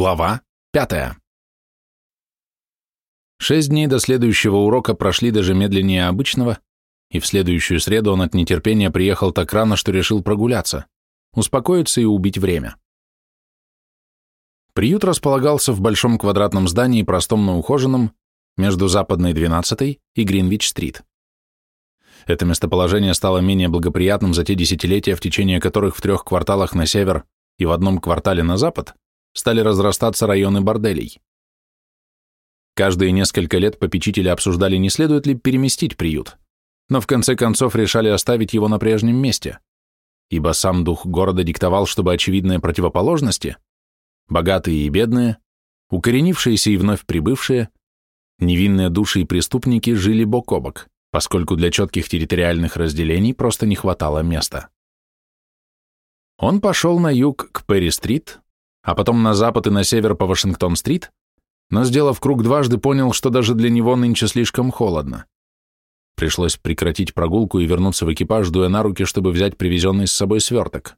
Глава пятая. Шесть дней до следующего урока прошли даже медленнее обычного, и в следующую среду он от нетерпения приехал так рано, что решил прогуляться, успокоиться и убить время. Приют располагался в большом квадратном здании, простом, но ухоженном, между Западной 12 и Гринвич-стрит. Это местоположение стало менее благоприятным за те десятилетия, в течение которых в трех кварталах на север и в одном квартале на запад стали разрастаться районы борделей. Каждые несколько лет попечители обсуждали, не следует ли переместить приют, но в конце концов решали оставить его на прежнем месте, ибо сам дух города диктовал, чтобы очевидные противоположности, богатые и бедные, укоренившиеся и вновь прибывшие, невинные души и преступники жили бок о бок, поскольку для четких территориальных разделений просто не хватало места. Он пошел на юг к Перри-стрит, а потом на запад и на север по Вашингтон-стрит, но, сделав круг дважды, понял, что даже для него нынче слишком холодно. Пришлось прекратить прогулку и вернуться в экипаж, дуя на руки, чтобы взять привезенный с собой сверток.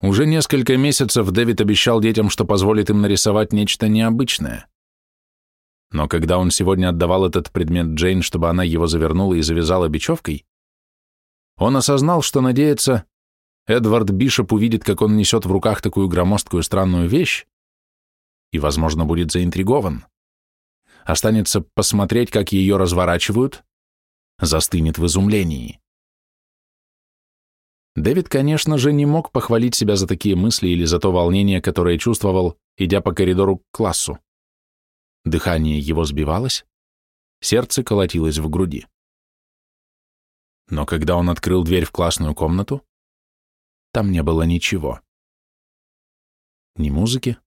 Уже несколько месяцев Дэвид обещал детям, что позволит им нарисовать нечто необычное. Но когда он сегодня отдавал этот предмет Джейн, чтобы она его завернула и завязала бечевкой, он осознал, что надеется, Эдвард Бишоп увидит, как он несет в руках такую громоздкую странную вещь, и, возможно, будет заинтригован. Останется посмотреть, как ее разворачивают, застынет в изумлении. Дэвид, конечно же, не мог похвалить себя за такие мысли или за то волнение, которое чувствовал, идя по коридору к классу. Дыхание его сбивалось, сердце колотилось в груди. Но когда он открыл дверь в классную комнату, там не было ничего. Ни музыки,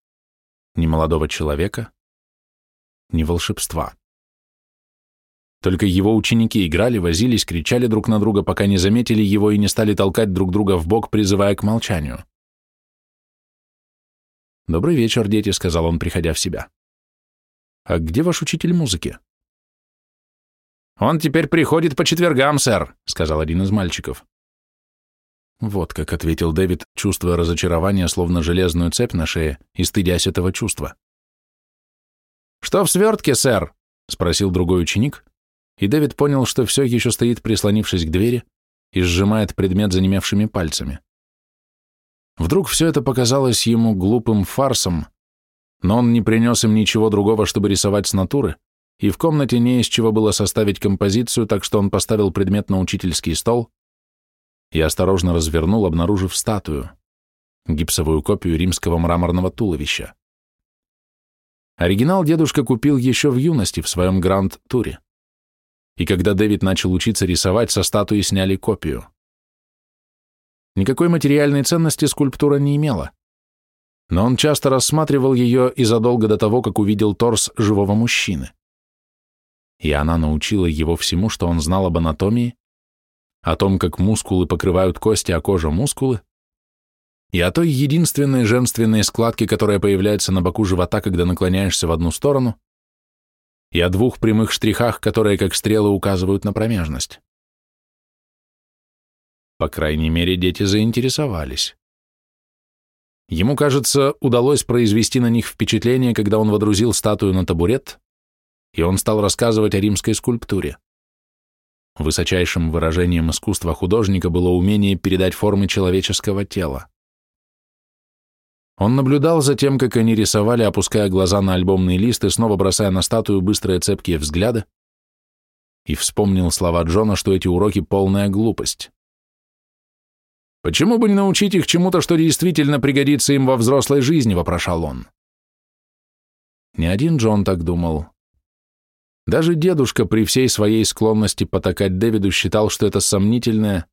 ни молодого человека, ни волшебства. Только его ученики играли, возились, кричали друг на друга, пока не заметили его и не стали толкать друг друга в бок, призывая к молчанию. «Добрый вечер, дети», — сказал он, приходя в себя. «А где ваш учитель музыки?» «Он теперь приходит по четвергам, сэр», — сказал один из мальчиков. Вот как ответил Дэвид, чувствуя разочарование, словно железную цепь на шее, и стыдясь этого чувства. «Что в свертке, сэр?» — спросил другой ученик, и Дэвид понял, что все еще стоит, прислонившись к двери, и сжимает предмет занемевшими пальцами. Вдруг все это показалось ему глупым фарсом, но он не принес им ничего другого, чтобы рисовать с натуры, и в комнате не из чего было составить композицию, так что он поставил предмет на учительский стол, и осторожно развернул, обнаружив статую, гипсовую копию римского мраморного туловища. Оригинал дедушка купил еще в юности в своем гранд-туре. И когда Дэвид начал учиться рисовать, со статуи сняли копию. Никакой материальной ценности скульптура не имела, но он часто рассматривал ее и задолго до того, как увидел торс живого мужчины. И она научила его всему, что он знал об анатомии о том, как мускулы покрывают кости, а кожа – мускулы, и о той единственной женственной складке, которая появляется на боку живота, когда наклоняешься в одну сторону, и о двух прямых штрихах, которые, как стрелы, указывают на промежность. По крайней мере, дети заинтересовались. Ему, кажется, удалось произвести на них впечатление, когда он водрузил статую на табурет, и он стал рассказывать о римской скульптуре. Высочайшим выражением искусства художника было умение передать формы человеческого тела. Он наблюдал за тем, как они рисовали, опуская глаза на альбомный лист и снова бросая на статую быстрые цепкие взгляды, и вспомнил слова Джона, что эти уроки — полная глупость. «Почему бы не научить их чему-то, что действительно пригодится им во взрослой жизни?» — вопрошал он. Не один Джон так думал. Даже дедушка при всей своей склонности потакать Дэвиду считал, что это сомнительное,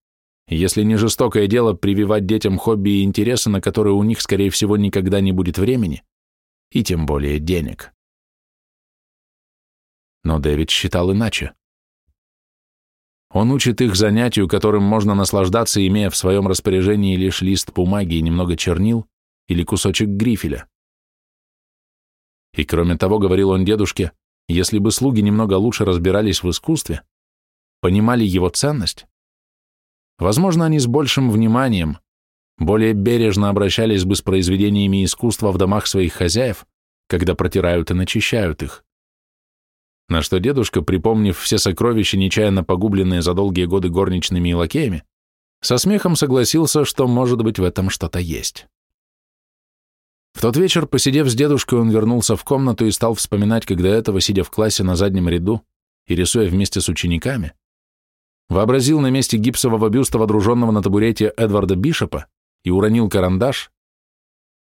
если не жестокое дело прививать детям хобби и интересы, на которые у них, скорее всего, никогда не будет времени, и тем более денег. Но Дэвид считал иначе. Он учит их занятию, которым можно наслаждаться, имея в своем распоряжении лишь лист бумаги и немного чернил или кусочек грифеля. И кроме того, говорил он дедушке, если бы слуги немного лучше разбирались в искусстве, понимали его ценность, возможно, они с большим вниманием, более бережно обращались бы с произведениями искусства в домах своих хозяев, когда протирают и начищают их. На что дедушка, припомнив все сокровища, нечаянно погубленные за долгие годы горничными и лакеями, со смехом согласился, что, может быть, в этом что-то есть. В тот вечер, посидев с дедушкой, он вернулся в комнату и стал вспоминать, когда этого, сидя в классе на заднем ряду и рисуя вместе с учениками, вообразил на месте гипсового бюста, водруженного на табурете Эдварда Бишопа, и уронил карандаш,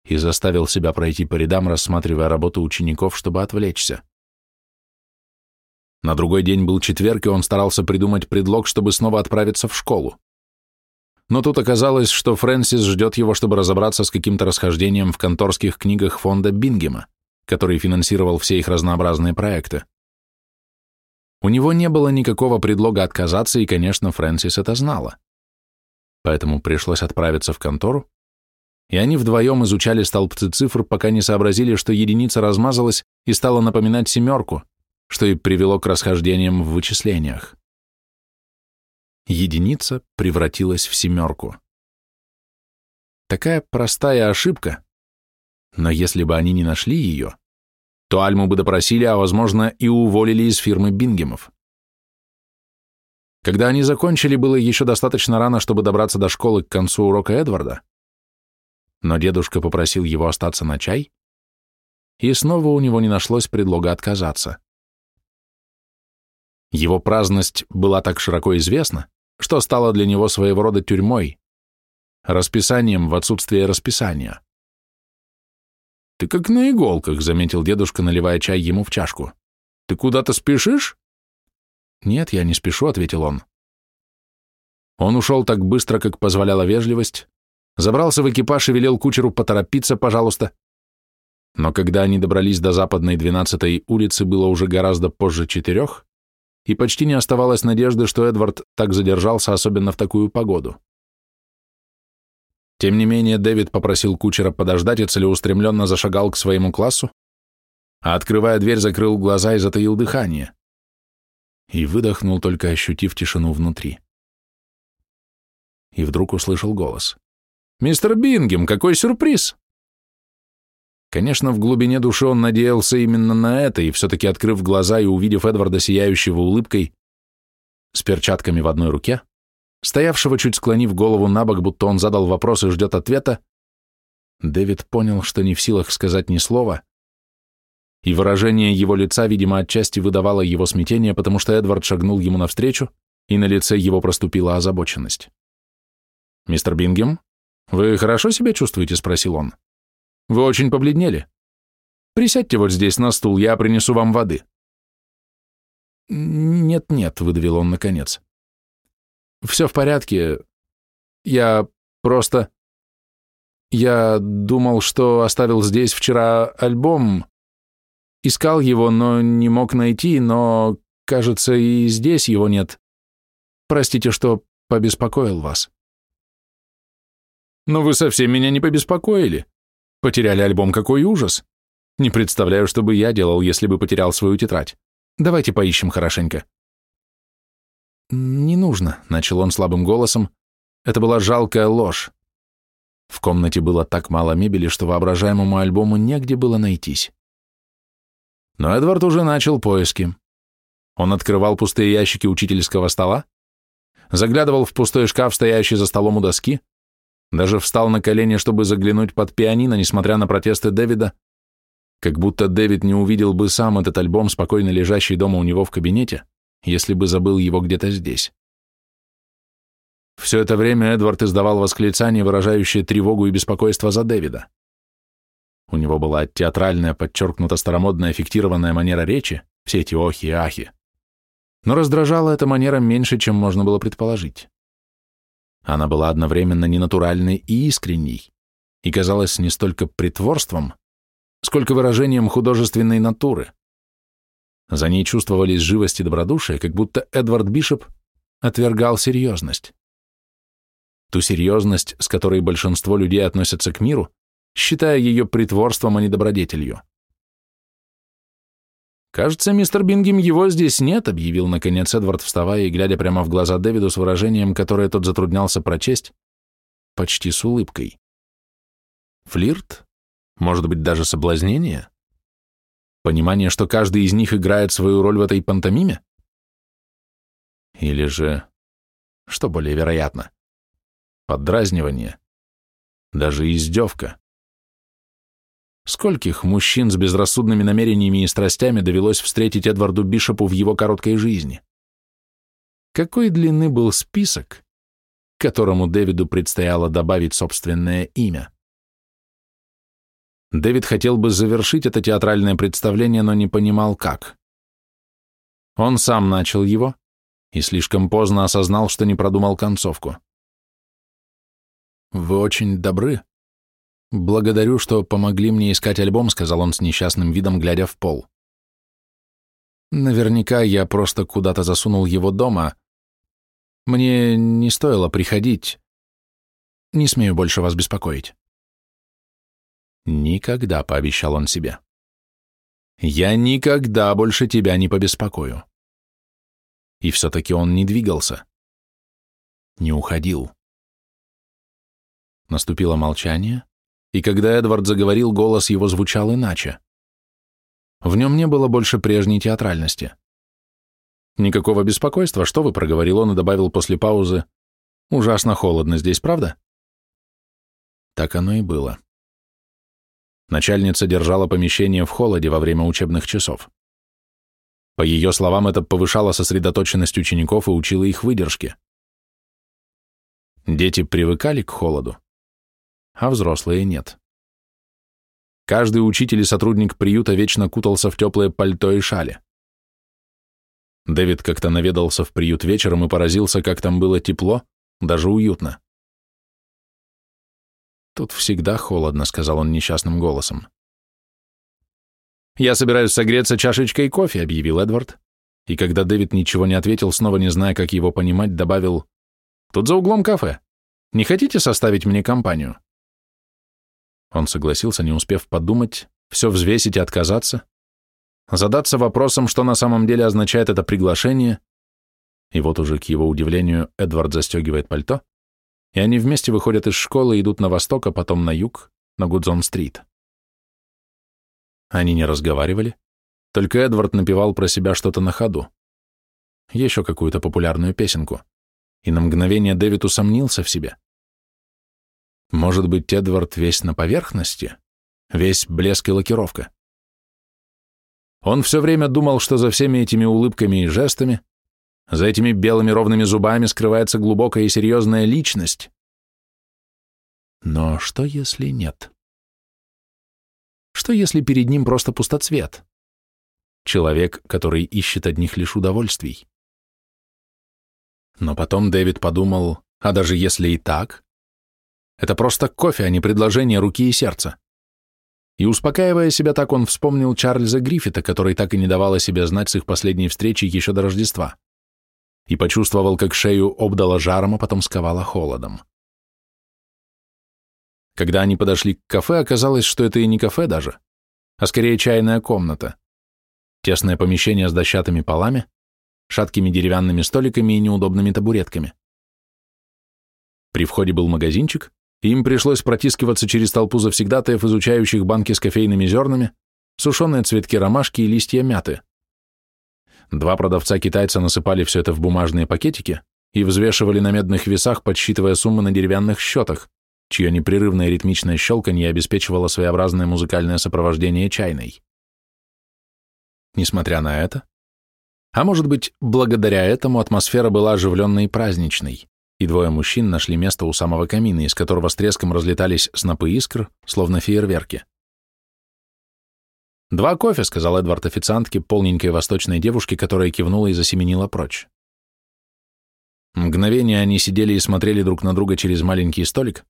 и заставил себя пройти по рядам, рассматривая работу учеников, чтобы отвлечься. На другой день был четверг, и он старался придумать предлог, чтобы снова отправиться в школу. Но тут оказалось, что Фрэнсис ждет его, чтобы разобраться с каким-то расхождением в конторских книгах фонда Бингема, который финансировал все их разнообразные проекты. У него не было никакого предлога отказаться, и, конечно, Фрэнсис это знала. Поэтому пришлось отправиться в контору, и они вдвоем изучали столбцы цифр, пока не сообразили, что единица размазалась и стала напоминать семерку, что и привело к расхождениям в вычислениях. Единица превратилась в семерку. Такая простая ошибка, но если бы они не нашли ее, то Альму бы допросили, а, возможно, и уволили из фирмы Бингемов. Когда они закончили, было еще достаточно рано, чтобы добраться до школы к концу урока Эдварда, но дедушка попросил его остаться на чай, и снова у него не нашлось предлога отказаться. Его праздность была так широко известна, что стала для него своего рода тюрьмой, расписанием в отсутствие расписания. «Ты как на иголках», — заметил дедушка, наливая чай ему в чашку. «Ты куда-то спешишь?» «Нет, я не спешу», — ответил он. Он ушел так быстро, как позволяла вежливость, забрался в экипаж и велел кучеру поторопиться, пожалуйста. Но когда они добрались до западной 12-й улицы, было уже гораздо позже четырех, и почти не оставалось надежды, что Эдвард так задержался, особенно в такую погоду. Тем не менее, Дэвид попросил кучера подождать и целеустремленно зашагал к своему классу, а, открывая дверь, закрыл глаза и затаил дыхание. И выдохнул, только ощутив тишину внутри. И вдруг услышал голос. «Мистер Бингем, какой сюрприз!» Конечно, в глубине души он надеялся именно на это, и все-таки, открыв глаза и увидев Эдварда, сияющего улыбкой, с перчатками в одной руке, стоявшего чуть склонив голову на бок, будто он задал вопрос и ждет ответа, Дэвид понял, что не в силах сказать ни слова, и выражение его лица, видимо, отчасти выдавало его смятение, потому что Эдвард шагнул ему навстречу, и на лице его проступила озабоченность. «Мистер Бингем, вы хорошо себя чувствуете?» — спросил он. Вы очень побледнели. Присядьте вот здесь на стул, я принесу вам воды. Нет-нет, выдавил он наконец. Все в порядке. Я просто... Я думал, что оставил здесь вчера альбом. Искал его, но не мог найти, но, кажется, и здесь его нет. Простите, что побеспокоил вас. Но вы совсем меня не побеспокоили. Потеряли альбом, какой ужас. Не представляю, что бы я делал, если бы потерял свою тетрадь. Давайте поищем хорошенько. Не нужно, начал он слабым голосом. Это была жалкая ложь. В комнате было так мало мебели, что воображаемому альбому негде было найтись. Но Эдвард уже начал поиски. Он открывал пустые ящики учительского стола, заглядывал в пустой шкаф, стоящий за столом у доски, даже встал на колени, чтобы заглянуть под пианино, несмотря на протесты Дэвида, как будто Дэвид не увидел бы сам этот альбом, спокойно лежащий дома у него в кабинете, если бы забыл его где-то здесь. Все это время Эдвард издавал восклицания, выражающие тревогу и беспокойство за Дэвида. У него была театральная, подчеркнуто старомодная, фиктированная манера речи, все эти охи и ахи. Но раздражала эта манера меньше, чем можно было предположить. Она была одновременно ненатуральной и искренней, и казалась не столько притворством, сколько выражением художественной натуры. За ней чувствовались живость и добродушие, как будто Эдвард Бишоп отвергал серьезность. Ту серьезность, с которой большинство людей относятся к миру, считая ее притворством, а не добродетелью. «Кажется, мистер Бингем, его здесь нет», — объявил, наконец, Эдвард, вставая и глядя прямо в глаза Дэвиду с выражением, которое тот затруднялся прочесть, почти с улыбкой. Флирт? Может быть, даже соблазнение? Понимание, что каждый из них играет свою роль в этой пантомиме? Или же, что более вероятно, поддразнивание, даже издевка? Скольких мужчин с безрассудными намерениями и страстями довелось встретить Эдварду Бишопу в его короткой жизни? Какой длины был список, которому Дэвиду предстояло добавить собственное имя? Дэвид хотел бы завершить это театральное представление, но не понимал, как. Он сам начал его и слишком поздно осознал, что не продумал концовку. «Вы очень добры. Благодарю, что помогли мне искать альбом», — сказал он с несчастным видом, глядя в пол. «Наверняка я просто куда-то засунул его дома. Мне не стоило приходить. Не смею больше вас беспокоить». «Никогда», — пообещал он себе. «Я никогда больше тебя не побеспокою». И все-таки он не двигался. Не уходил. Наступило молчание, и когда Эдвард заговорил, голос его звучал иначе. В нем не было больше прежней театральности. «Никакого беспокойства, что вы?» — проговорил он и добавил после паузы. «Ужасно холодно здесь, правда?» Так оно и было. Начальница держала помещение в холоде во время учебных часов. По ее словам, это повышало сосредоточенность учеников и учило их выдержке. Дети привыкали к холоду, а взрослые нет. Каждый учитель и сотрудник приюта вечно кутался в теплое пальто и шали. Дэвид как-то наведался в приют вечером и поразился, как там было тепло, даже уютно. «Тут всегда холодно», — сказал он несчастным голосом. «Я собираюсь согреться чашечкой кофе», — объявил Эдвард. И когда Дэвид ничего не ответил, снова не зная, как его понимать, добавил, «Тут за углом кафе. Не хотите составить мне компанию?» Он согласился, не успев подумать, все взвесить и отказаться, задаться вопросом, что на самом деле означает это приглашение, и вот уже к его удивлению Эдвард застегивает пальто, и они вместе выходят из школы и идут на восток, а потом на юг, на Гудзон-стрит. Они не разговаривали, только Эдвард напевал про себя что-то на ходу. Еще какую-то популярную песенку. И на мгновение Дэвид усомнился в себе. Может быть, Эдвард весь на поверхности? Весь блеск и лакировка? Он все время думал, что за всеми этими улыбками и жестами за этими белыми ровными зубами скрывается глубокая и серьезная личность. Но что, если нет? Что, если перед ним просто пустоцвет? Человек, который ищет одних лишь удовольствий. Но потом Дэвид подумал, а даже если и так, это просто кофе, а не предложение руки и сердца. И успокаивая себя так, он вспомнил Чарльза Гриффита, который так и не давал о себе знать с их последней встречи еще до Рождества и почувствовал, как шею обдало жаром, а потом сковало холодом. Когда они подошли к кафе, оказалось, что это и не кафе даже, а скорее чайная комната. Тесное помещение с дощатыми полами, шаткими деревянными столиками и неудобными табуретками. При входе был магазинчик, им пришлось протискиваться через толпу завсегдатаев, изучающих банки с кофейными зернами, сушеные цветки ромашки и листья мяты. Два продавца-китайца насыпали все это в бумажные пакетики и взвешивали на медных весах, подсчитывая суммы на деревянных счетах, чье непрерывное ритмичное щелканье обеспечивало своеобразное музыкальное сопровождение чайной. Несмотря на это, а может быть, благодаря этому атмосфера была оживленной и праздничной, и двое мужчин нашли место у самого камина, из которого с треском разлетались снопы искр, словно фейерверки. «Два кофе», — сказал Эдвард официантке, полненькой восточной девушке, которая кивнула и засеменила прочь. Мгновение они сидели и смотрели друг на друга через маленький столик,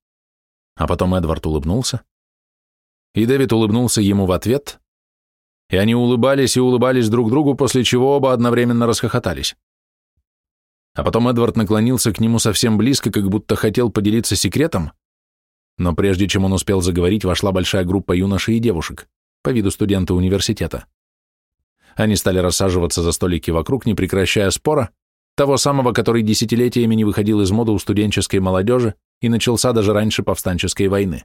а потом Эдвард улыбнулся, и Дэвид улыбнулся ему в ответ, и они улыбались и улыбались друг другу, после чего оба одновременно расхохотались. А потом Эдвард наклонился к нему совсем близко, как будто хотел поделиться секретом, но прежде чем он успел заговорить, вошла большая группа юношей и девушек по виду студенты университета. Они стали рассаживаться за столики вокруг, не прекращая спора, того самого, который десятилетиями не выходил из моды у студенческой молодежи и начался даже раньше повстанческой войны.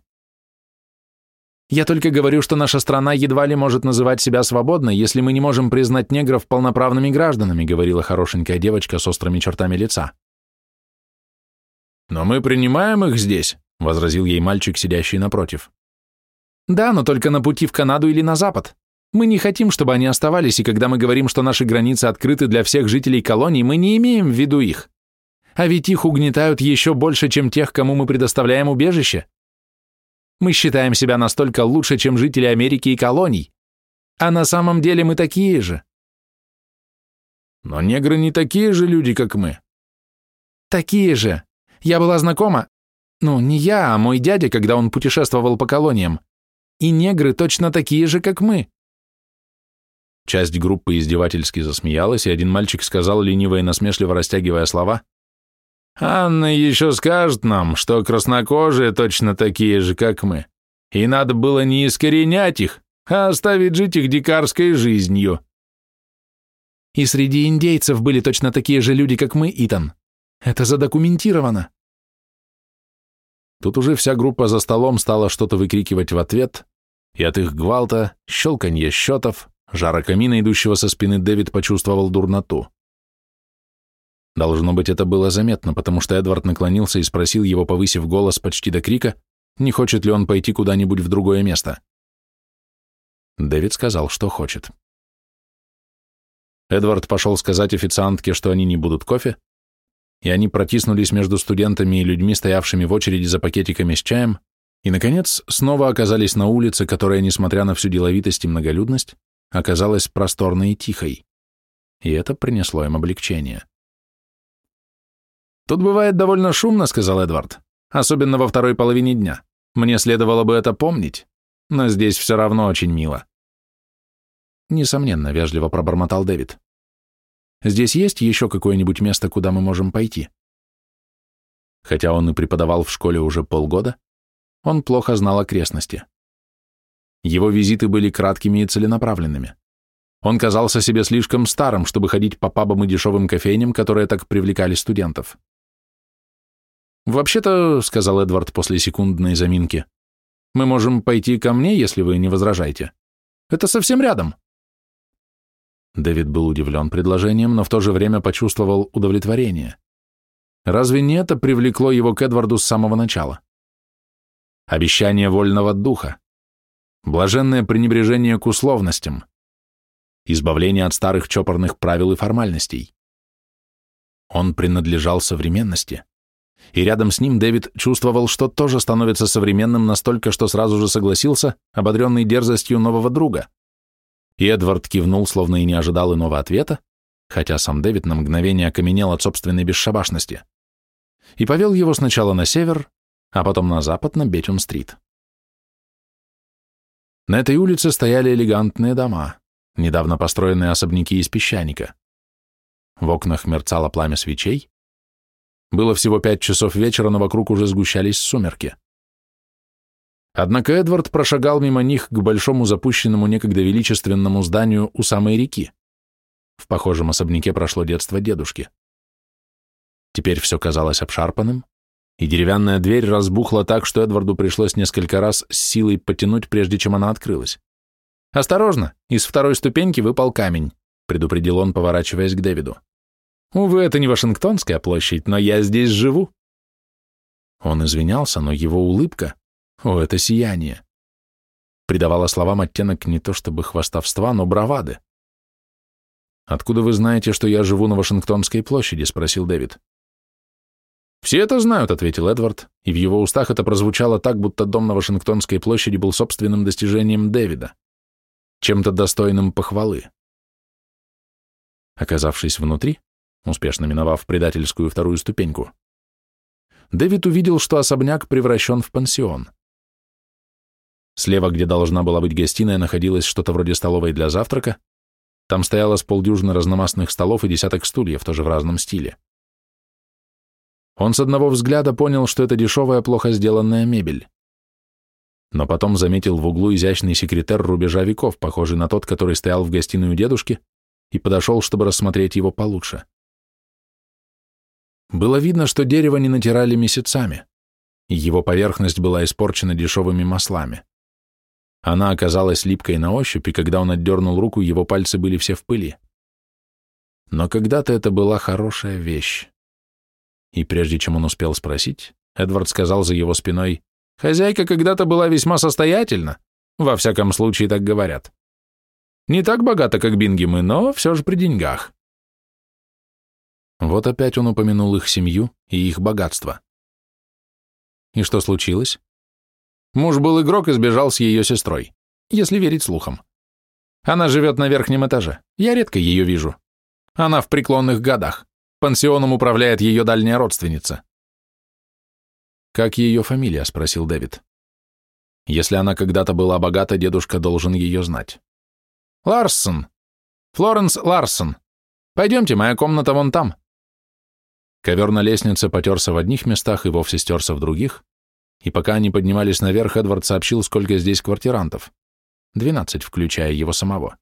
Я только говорю, что наша страна едва ли может называть себя свободной, если мы не можем признать негров полноправными гражданами, говорила хорошенькая девочка с острыми чертами лица. Но мы принимаем их здесь, возразил ей мальчик, сидящий напротив. Да, но только на пути в Канаду или на запад. Мы не хотим, чтобы они оставались, и когда мы говорим, что наши границы открыты для всех жителей колоний, мы не имеем в виду их. А ведь их угнетают еще больше, чем тех, кому мы предоставляем убежище. Мы считаем себя настолько лучше, чем жители Америки и колоний. А на самом деле мы такие же. Но негры не такие же люди, как мы. Такие же. Я была знакома, ну, не я, а мой дядя, когда он путешествовал по колониям. И негры точно такие же, как мы. Часть группы издевательски засмеялась, и один мальчик сказал, лениво и насмешливо растягивая слова, Анна еще скажет нам, что краснокожие точно такие же, как мы, и надо было не искоренять их, а оставить жить их дикарской жизнью. И среди индейцев были точно такие же люди, как мы, Итан. Это задокументировано. Тут уже вся группа за столом стала что-то выкрикивать в ответ, и от их гвалта, щелканье счетов, жара камина, идущего со спины, Дэвид почувствовал дурноту. Должно быть, это было заметно, потому что Эдвард наклонился и спросил его, повысив голос почти до крика, не хочет ли он пойти куда-нибудь в другое место. Дэвид сказал, что хочет. Эдвард пошел сказать официантке, что они не будут кофе, и они протиснулись между студентами и людьми, стоявшими в очереди за пакетиками с чаем, и, наконец, снова оказались на улице, которая, несмотря на всю деловитость и многолюдность, оказалась просторной и тихой. И это принесло им облегчение. «Тут бывает довольно шумно», — сказал Эдвард, «особенно во второй половине дня. Мне следовало бы это помнить, но здесь все равно очень мило». Несомненно, вежливо пробормотал Дэвид. «Здесь есть еще какое-нибудь место, куда мы можем пойти?» Хотя он и преподавал в школе уже полгода, он плохо знал окрестности. Его визиты были краткими и целенаправленными. Он казался себе слишком старым, чтобы ходить по пабам и дешевым кофейням, которые так привлекали студентов. «Вообще-то», — сказал Эдвард после секундной заминки, «мы можем пойти ко мне, если вы не возражаете. Это совсем рядом». Дэвид был удивлен предложением, но в то же время почувствовал удовлетворение. Разве не это привлекло его к Эдварду с самого начала? Обещание вольного духа, блаженное пренебрежение к условностям, избавление от старых чопорных правил и формальностей. Он принадлежал современности и рядом с ним Дэвид чувствовал, что тоже становится современным настолько, что сразу же согласился, ободренный дерзостью нового друга. И Эдвард кивнул, словно и не ожидал иного ответа, хотя сам Дэвид на мгновение окаменел от собственной бесшабашности, и повел его сначала на север, а потом на запад, на Бетюн-стрит. На этой улице стояли элегантные дома, недавно построенные особняки из песчаника. В окнах мерцало пламя свечей, было всего пять часов вечера, но вокруг уже сгущались сумерки. Однако Эдвард прошагал мимо них к большому запущенному некогда величественному зданию у самой реки. В похожем особняке прошло детство дедушки. Теперь все казалось обшарпанным, и деревянная дверь разбухла так, что Эдварду пришлось несколько раз с силой потянуть, прежде чем она открылась. «Осторожно, из второй ступеньки выпал камень», предупредил он, поворачиваясь к Дэвиду. Увы, это не Вашингтонская площадь, но я здесь живу. Он извинялся, но его улыбка, о, это сияние, придавала словам оттенок не то чтобы хвастовства, но бравады. «Откуда вы знаете, что я живу на Вашингтонской площади?» — спросил Дэвид. «Все это знают», — ответил Эдвард, и в его устах это прозвучало так, будто дом на Вашингтонской площади был собственным достижением Дэвида, чем-то достойным похвалы. Оказавшись внутри, успешно миновав предательскую вторую ступеньку, Дэвид увидел, что особняк превращен в пансион. Слева, где должна была быть гостиная, находилось что-то вроде столовой для завтрака, там стояло с полдюжины разномастных столов и десяток стульев, тоже в разном стиле. Он с одного взгляда понял, что это дешевая, плохо сделанная мебель. Но потом заметил в углу изящный секретер рубежа веков, похожий на тот, который стоял в гостиной у дедушки, и подошел, чтобы рассмотреть его получше. Было видно, что дерево не натирали месяцами. его поверхность была испорчена дешевыми маслами. Она оказалась липкой на ощупь, и когда он отдернул руку, его пальцы были все в пыли. Но когда-то это была хорошая вещь. И прежде чем он успел спросить, Эдвард сказал за его спиной, «Хозяйка когда-то была весьма состоятельна, во всяком случае так говорят. Не так богата, как Бингемы, но все же при деньгах». Вот опять он упомянул их семью и их богатство. И что случилось? Муж был игрок и сбежал с ее сестрой, если верить слухам. Она живет на верхнем этаже, я редко ее вижу. Она в преклонных годах. Пансионом управляет ее дальняя родственница. «Как ее фамилия?» — спросил Дэвид. «Если она когда-то была богата, дедушка должен ее знать». «Ларсон. Флоренс Ларсон. Пойдемте, моя комната вон там». Ковер на лестнице потерся в одних местах и вовсе стерся в других, и пока они поднимались наверх, Эдвард сообщил, сколько здесь квартирантов. Двенадцать, включая его самого.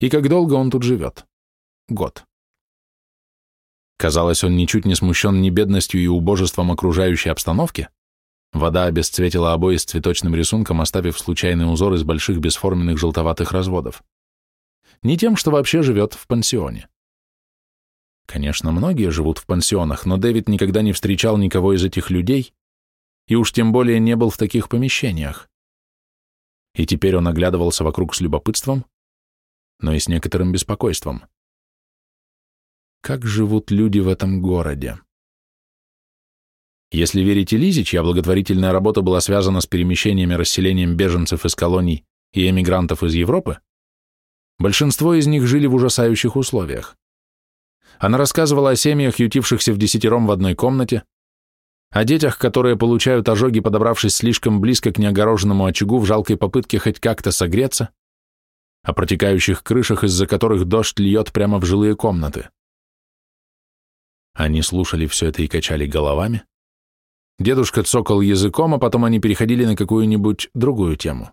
И как долго он тут живет. Год. Казалось, он ничуть не смущен ни бедностью и убожеством окружающей обстановки. Вода обесцветила обои с цветочным рисунком, оставив случайный узор из больших бесформенных желтоватых разводов. Не тем, что вообще живет в пансионе. Конечно, многие живут в пансионах, но Дэвид никогда не встречал никого из этих людей и уж тем более не был в таких помещениях. И теперь он оглядывался вокруг с любопытством, но и с некоторым беспокойством. Как живут люди в этом городе? Если верить Элизе, чья благотворительная работа была связана с перемещением и расселением беженцев из колоний и эмигрантов из Европы, большинство из них жили в ужасающих условиях. Она рассказывала о семьях, ютившихся в десятером в одной комнате, о детях, которые получают ожоги, подобравшись слишком близко к неогороженному очагу в жалкой попытке хоть как-то согреться, о протекающих крышах, из-за которых дождь льет прямо в жилые комнаты. Они слушали все это и качали головами. Дедушка цокал языком, а потом они переходили на какую-нибудь другую тему.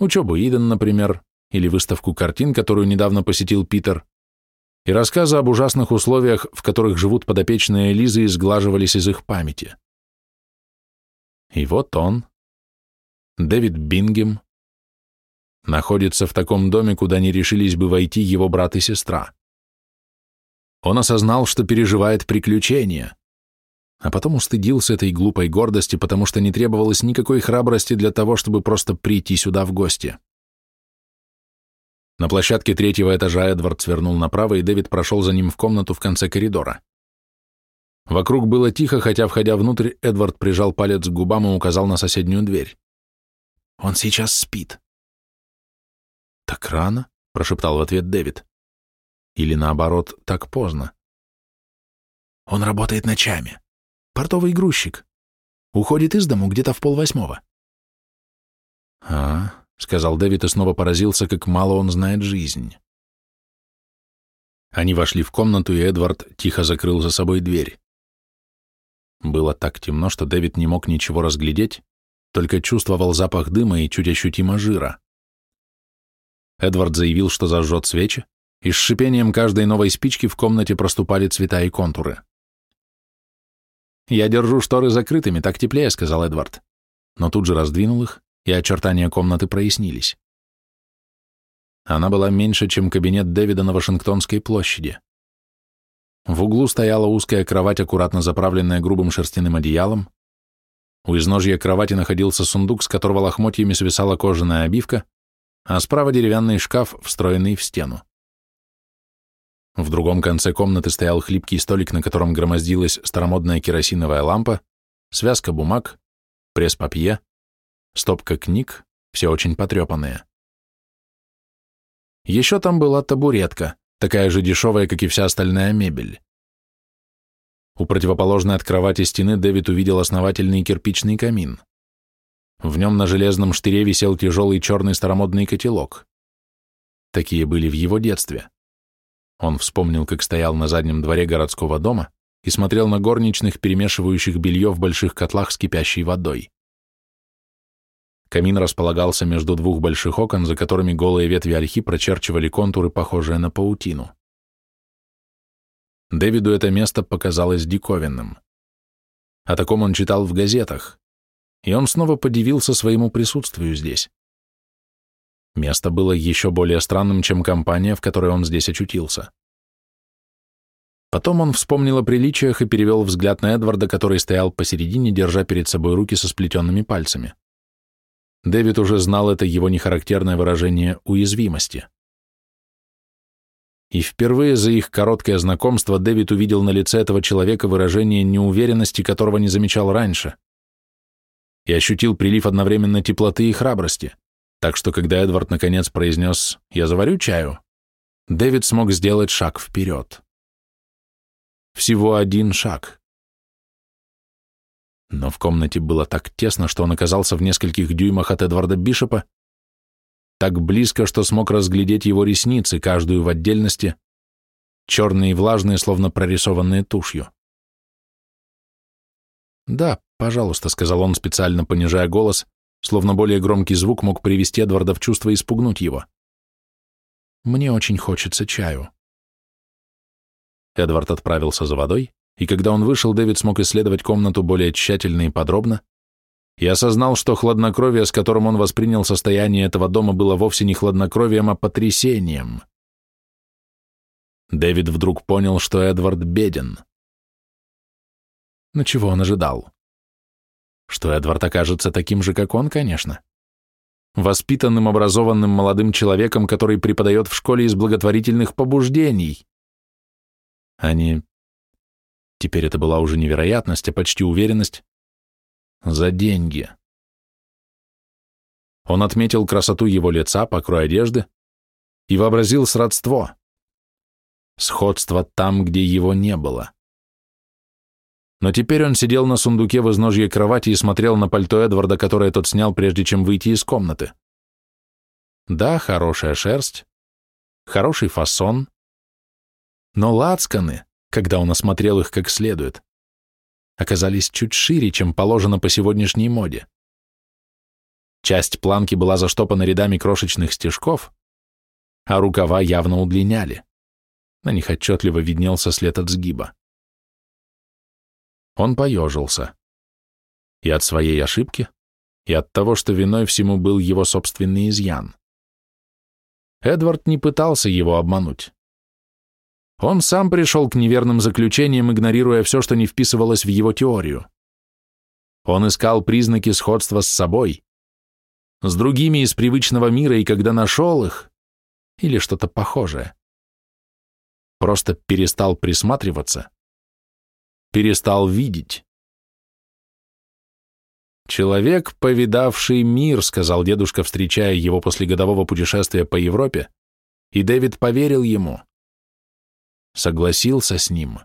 Учебу Иден, например, или выставку картин, которую недавно посетил Питер, и рассказы об ужасных условиях, в которых живут подопечные Лизы, изглаживались из их памяти. И вот он, Дэвид Бингем, находится в таком доме, куда не решились бы войти его брат и сестра. Он осознал, что переживает приключения, а потом устыдился этой глупой гордости, потому что не требовалось никакой храбрости для того, чтобы просто прийти сюда в гости. На площадке третьего этажа Эдвард свернул направо, и Дэвид прошел за ним в комнату в конце коридора. Вокруг было тихо, хотя, входя внутрь, Эдвард прижал палец к губам и указал на соседнюю дверь. «Он сейчас спит». «Так рано?» — прошептал в ответ Дэвид. Или наоборот, так поздно. Он работает ночами. Портовый грузчик. Уходит из дому где-то в полвосьмого. А, сказал Дэвид и снова поразился, как мало он знает жизнь. Они вошли в комнату, и Эдвард тихо закрыл за собой дверь. Было так темно, что Дэвид не мог ничего разглядеть, только чувствовал запах дыма и чуть ощутимо жира. Эдвард заявил, что зажжет свечи, и с шипением каждой новой спички в комнате проступали цвета и контуры. «Я держу шторы закрытыми, так теплее», — сказал Эдвард. Но тут же раздвинул их, и очертания комнаты прояснились. Она была меньше, чем кабинет Дэвида на Вашингтонской площади. В углу стояла узкая кровать, аккуратно заправленная грубым шерстяным одеялом. У изножья кровати находился сундук, с которого лохмотьями свисала кожаная обивка, а справа деревянный шкаф, встроенный в стену. В другом конце комнаты стоял хлипкий столик, на котором громоздилась старомодная керосиновая лампа, связка бумаг, пресс-папье, стопка книг, все очень потрепанные. Еще там была табуретка, такая же дешевая, как и вся остальная мебель. У противоположной от кровати стены Дэвид увидел основательный кирпичный камин. В нем на железном штыре висел тяжелый черный старомодный котелок. Такие были в его детстве. Он вспомнил, как стоял на заднем дворе городского дома и смотрел на горничных, перемешивающих белье в больших котлах с кипящей водой. Камин располагался между двух больших окон, за которыми голые ветви ольхи прочерчивали контуры, похожие на паутину. Дэвиду это место показалось диковинным. О таком он читал в газетах, и он снова подивился своему присутствию здесь. Место было еще более странным, чем компания, в которой он здесь очутился. Потом он вспомнил о приличиях и перевел взгляд на Эдварда, который стоял посередине, держа перед собой руки со сплетенными пальцами. Дэвид уже знал это его нехарактерное выражение уязвимости. И впервые за их короткое знакомство Дэвид увидел на лице этого человека выражение неуверенности, которого не замечал раньше. И ощутил прилив одновременно теплоты и храбрости. Так что, когда Эдвард наконец произнес «Я заварю чаю», Дэвид смог сделать шаг вперед. Всего один шаг. Но в комнате было так тесно, что он оказался в нескольких дюймах от Эдварда Бишопа, так близко, что смог разглядеть его ресницы, каждую в отдельности, черные и влажные, словно прорисованные тушью. «Да, пожалуйста», — сказал он, специально понижая голос, словно более громкий звук мог привести Эдварда в чувство и испугнуть его. «Мне очень хочется чаю». Эдвард отправился за водой, и когда он вышел, Дэвид смог исследовать комнату более тщательно и подробно, и осознал, что хладнокровие, с которым он воспринял состояние этого дома, было вовсе не хладнокровием, а потрясением. Дэвид вдруг понял, что Эдвард беден. Но чего он ожидал? Что Эдвард окажется таким же, как он, конечно. Воспитанным, образованным молодым человеком, который преподает в школе из благотворительных побуждений. Они... Теперь это была уже невероятность, а почти уверенность. За деньги. Он отметил красоту его лица, покрой одежды и вообразил сродство. Сходство там, где его не было. Но теперь он сидел на сундуке в изножье кровати и смотрел на пальто Эдварда, которое тот снял, прежде чем выйти из комнаты. Да, хорошая шерсть, хороший фасон, но лацканы, когда он осмотрел их как следует, оказались чуть шире, чем положено по сегодняшней моде. Часть планки была заштопана рядами крошечных стежков, а рукава явно удлиняли. На них отчетливо виднелся след от сгиба. Он поежился. И от своей ошибки, и от того, что виной всему был его собственный изъян. Эдвард не пытался его обмануть. Он сам пришел к неверным заключениям, игнорируя все, что не вписывалось в его теорию. Он искал признаки сходства с собой, с другими из привычного мира, и когда нашел их, или что-то похожее, просто перестал присматриваться, перестал видеть. «Человек, повидавший мир», — сказал дедушка, встречая его после годового путешествия по Европе, и Дэвид поверил ему согласился с ним.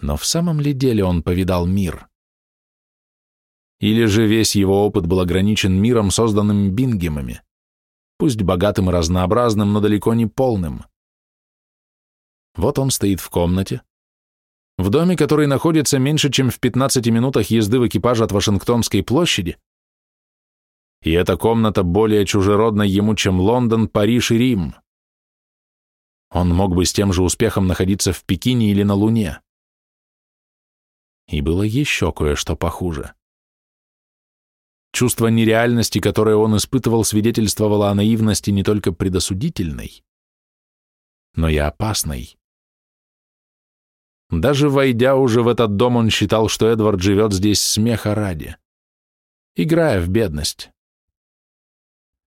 Но в самом ли деле он повидал мир? Или же весь его опыт был ограничен миром, созданным бингемами, пусть богатым и разнообразным, но далеко не полным? Вот он стоит в комнате, в доме, который находится меньше, чем в 15 минутах езды в экипаже от Вашингтонской площади, и эта комната более чужеродна ему, чем Лондон, Париж и Рим. Он мог бы с тем же успехом находиться в Пекине или на Луне. И было еще кое-что похуже. Чувство нереальности, которое он испытывал, свидетельствовало о наивности не только предосудительной, но и опасной. Даже войдя уже в этот дом, он считал, что Эдвард живет здесь смеха ради, играя в бедность.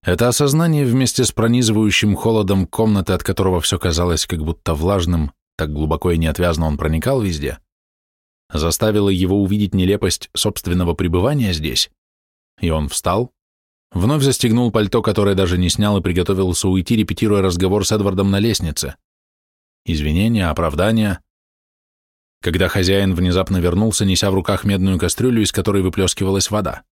Это осознание вместе с пронизывающим холодом комнаты, от которого все казалось как будто влажным, так глубоко и неотвязно он проникал везде, заставило его увидеть нелепость собственного пребывания здесь, и он встал, вновь застегнул пальто, которое даже не снял, и приготовился уйти, репетируя разговор с Эдвардом на лестнице. Извинения, оправдания. Когда хозяин внезапно вернулся, неся в руках медную кастрюлю, из которой выплескивалась вода.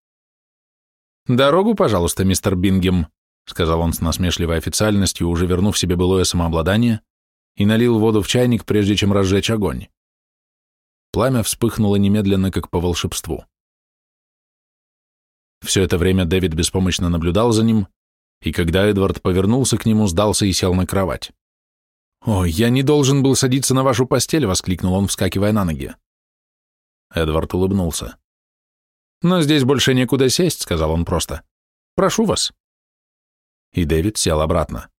«Дорогу, пожалуйста, мистер Бингем», — сказал он с насмешливой официальностью, уже вернув себе былое самообладание, и налил воду в чайник, прежде чем разжечь огонь. Пламя вспыхнуло немедленно, как по волшебству. Все это время Дэвид беспомощно наблюдал за ним, и когда Эдвард повернулся к нему, сдался и сел на кровать. «Ой, я не должен был садиться на вашу постель!» — воскликнул он, вскакивая на ноги. Эдвард улыбнулся. «Но здесь больше некуда сесть», — сказал он просто. «Прошу вас». И Дэвид сел обратно.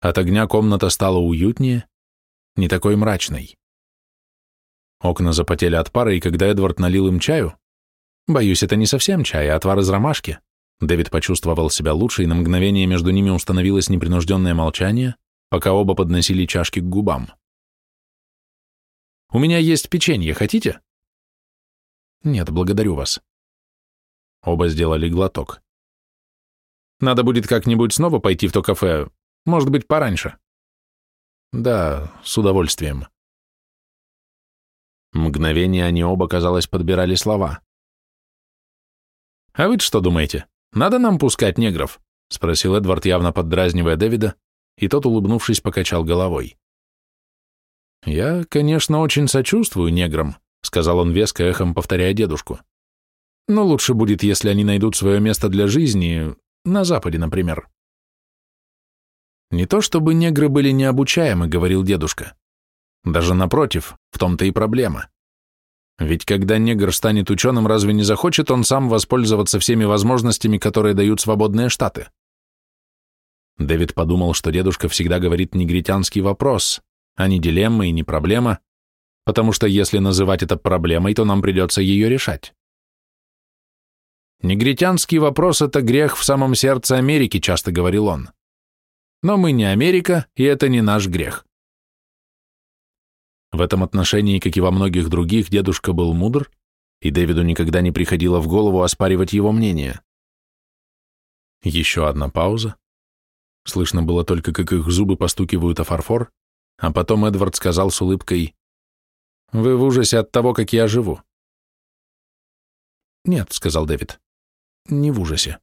От огня комната стала уютнее, не такой мрачной. Окна запотели от пара, и когда Эдвард налил им чаю, боюсь, это не совсем чай, а отвар из ромашки, Дэвид почувствовал себя лучше, и на мгновение между ними установилось непринужденное молчание, пока оба подносили чашки к губам. «У меня есть печенье, хотите?» «Нет, благодарю вас». Оба сделали глоток. «Надо будет как-нибудь снова пойти в то кафе, может быть, пораньше». «Да, с удовольствием». Мгновение они оба, казалось, подбирали слова. «А вы что думаете? Надо нам пускать негров?» — спросил Эдвард, явно поддразнивая Дэвида, и тот, улыбнувшись, покачал головой. «Я, конечно, очень сочувствую неграм», — сказал он веско, эхом повторяя дедушку. «Но лучше будет, если они найдут свое место для жизни, на Западе, например». «Не то чтобы негры были необучаемы», — говорил дедушка. «Даже напротив, в том-то и проблема. Ведь когда негр станет ученым, разве не захочет он сам воспользоваться всеми возможностями, которые дают свободные штаты? Дэвид подумал, что дедушка всегда говорит негритянский вопрос, а не дилемма и не проблема, потому что если называть это проблемой, то нам придется ее решать. Негритянский вопрос – это грех в самом сердце Америки, часто говорил он. Но мы не Америка, и это не наш грех. В этом отношении, как и во многих других, дедушка был мудр, и Дэвиду никогда не приходило в голову оспаривать его мнение. Еще одна пауза. Слышно было только, как их зубы постукивают о фарфор, а потом Эдвард сказал с улыбкой, «Вы в ужасе от того, как я живу». «Нет», — сказал Дэвид, — «не в ужасе».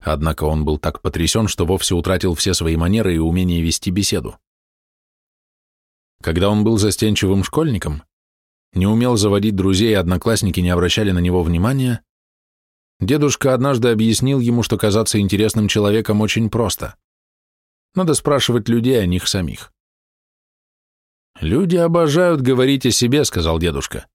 Однако он был так потрясен, что вовсе утратил все свои манеры и умение вести беседу. Когда он был застенчивым школьником, не умел заводить друзей, одноклассники не обращали на него внимания, дедушка однажды объяснил ему, что казаться интересным человеком очень просто. Надо спрашивать людей о них самих. «Люди обожают говорить о себе», — сказал дедушка.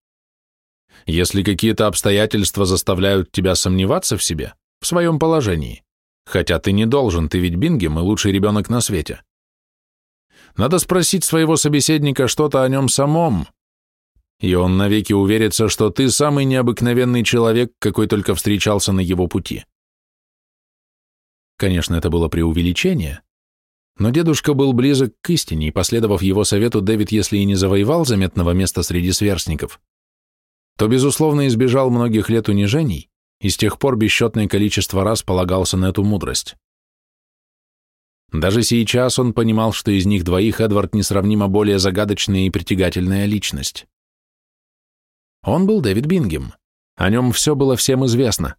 «Если какие-то обстоятельства заставляют тебя сомневаться в себе, в своем положении, хотя ты не должен, ты ведь Бингем и лучший ребенок на свете, надо спросить своего собеседника что-то о нем самом, и он навеки уверится, что ты самый необыкновенный человек, какой только встречался на его пути. Конечно, это было преувеличение, но дедушка был близок к истине, и, последовав его совету, Дэвид, если и не завоевал заметного места среди сверстников, то, безусловно, избежал многих лет унижений и с тех пор бесчетное количество раз полагался на эту мудрость. Даже сейчас он понимал, что из них двоих Эдвард несравнимо более загадочная и притягательная личность. Он был Дэвид Бингем. О нем все было всем известно.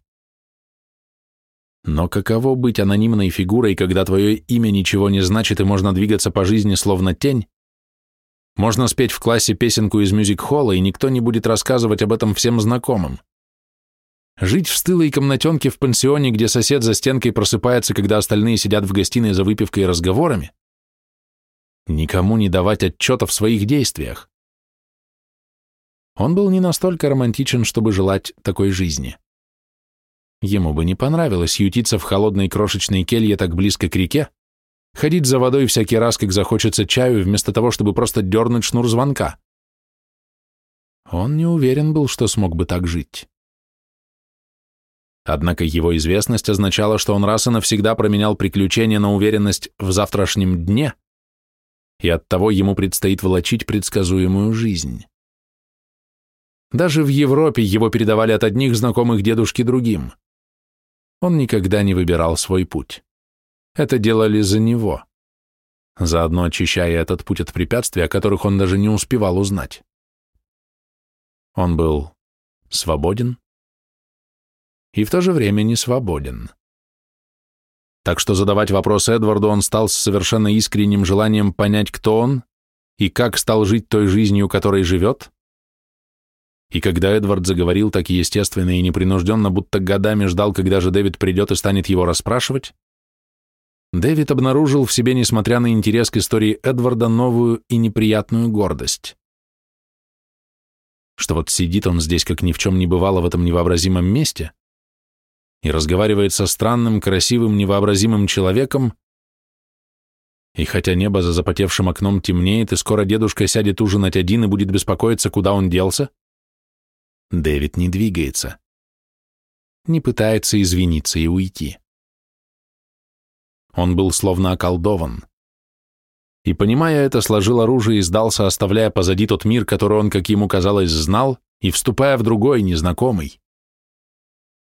Но каково быть анонимной фигурой, когда твое имя ничего не значит и можно двигаться по жизни словно тень? Можно спеть в классе песенку из мюзик-холла, и никто не будет рассказывать об этом всем знакомым. Жить в стылой комнатенке в пансионе, где сосед за стенкой просыпается, когда остальные сидят в гостиной за выпивкой и разговорами? Никому не давать отчета в своих действиях. Он был не настолько романтичен, чтобы желать такой жизни. Ему бы не понравилось ютиться в холодной крошечной келье так близко к реке, ходить за водой всякий раз, как захочется чаю, вместо того, чтобы просто дернуть шнур звонка. Он не уверен был, что смог бы так жить. Однако его известность означала, что он раз и навсегда променял приключения на уверенность в завтрашнем дне, и оттого ему предстоит волочить предсказуемую жизнь. Даже в Европе его передавали от одних знакомых дедушки другим. Он никогда не выбирал свой путь. Это делали за него, заодно очищая этот путь от препятствий, о которых он даже не успевал узнать. Он был свободен, и в то же время не свободен. Так что задавать вопрос Эдварду он стал с совершенно искренним желанием понять, кто он и как стал жить той жизнью, которой живет. И когда Эдвард заговорил так естественно и непринужденно, будто годами ждал, когда же Дэвид придет и станет его расспрашивать, Дэвид обнаружил в себе, несмотря на интерес к истории Эдварда, новую и неприятную гордость. что вот сидит он здесь, как ни в чем не бывало в этом невообразимом месте, и разговаривает со странным, красивым, невообразимым человеком, и хотя небо за запотевшим окном темнеет, и скоро дедушка сядет ужинать один и будет беспокоиться, куда он делся, Дэвид не двигается, не пытается извиниться и уйти. Он был словно околдован. И, понимая это, сложил оружие и сдался, оставляя позади тот мир, который он, как ему казалось, знал, и вступая в другой, незнакомый.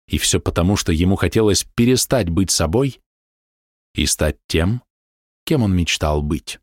И все потому, что ему хотелось перестать быть собой и стать тем, кем он мечтал быть.